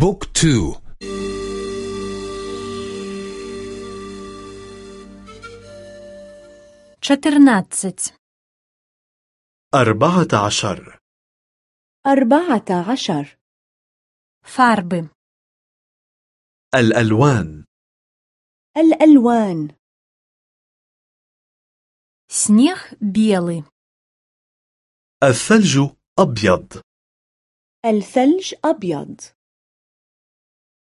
book two. чатырнаццаць أربعة عشر. أربعة عشر. фарбы الألوان. الألوان. снег белы. الثلج أبيض. الثلج أبيض.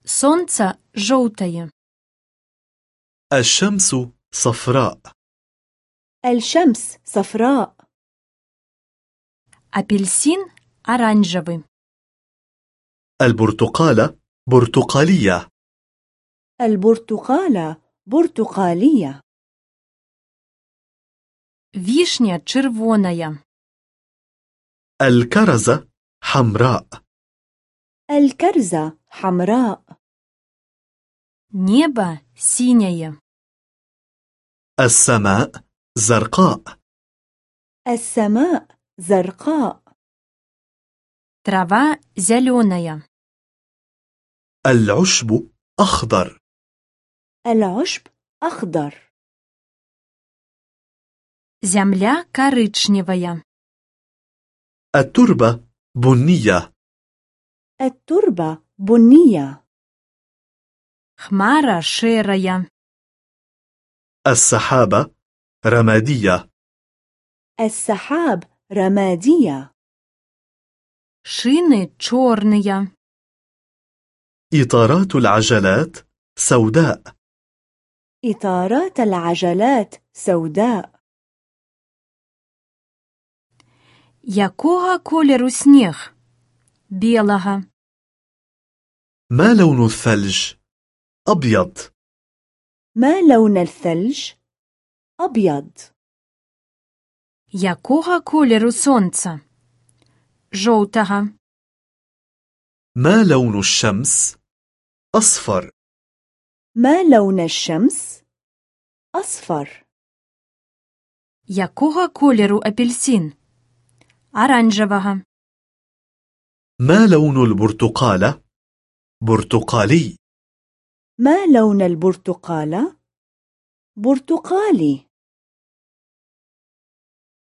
солнце желтое الشمس صفراء الشمس صفراء апельсин оранжевый البرتقالة برتقالية البرتقالة برتقالية вишня червоная الكرزة حمراء الكرزة حمراء небо синее السماء زرقاء السماء زرقاء трава зеленая العشب أخضر العشب أخضر земля коричневая التربة بنية التربة بنية хмара шерая السحابة رمادية السحاب رمادية шины черные إطارات العجلات سوداء إطارات العجلات سوداء якого кольору сніг белого ما لون الثلج؟ أبيض ما لون الثلج؟ أبيض якого кольору сонця жовтого ما لون الشمس؟ أصفر ما لون الشمس؟ أصفر якого кольору апельсин оранжевого ما لون البرتقالة؟ برتقالي ما لون البرتقالة؟ برتقالي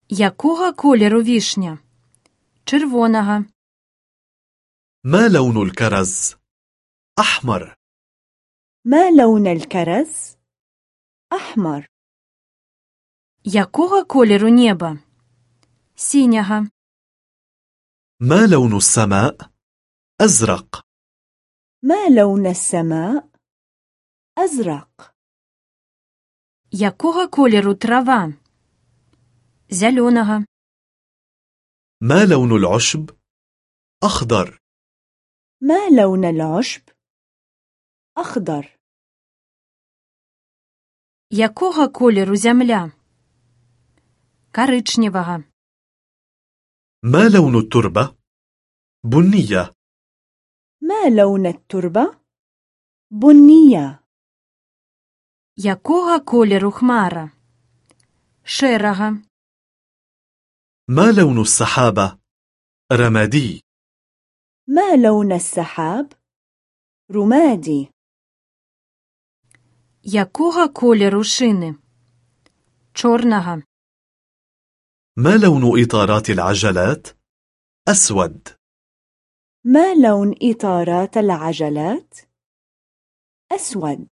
якого кольору вішня червоного ما لون الكرز؟ أحمر ما لون الكرز؟ أحمر якого кольору неба синього ما لون السماء؟ أزرق ما لون السماء؟ أزرق якого кольору трава зеленого ما لون العشب؟ أخضر ما لون العشب؟ أخضر якого кольору земля коричневого ما لون التربة؟ بنية ما لون التربة؟ بنية якого кольору хмара шерого ما لون السحابة؟ رمادي ما لون السحاب؟ رمادي якого кольору шини чорного ما لون إطارات العجلات؟ أسود ما لون إطارات العجلات؟ أسود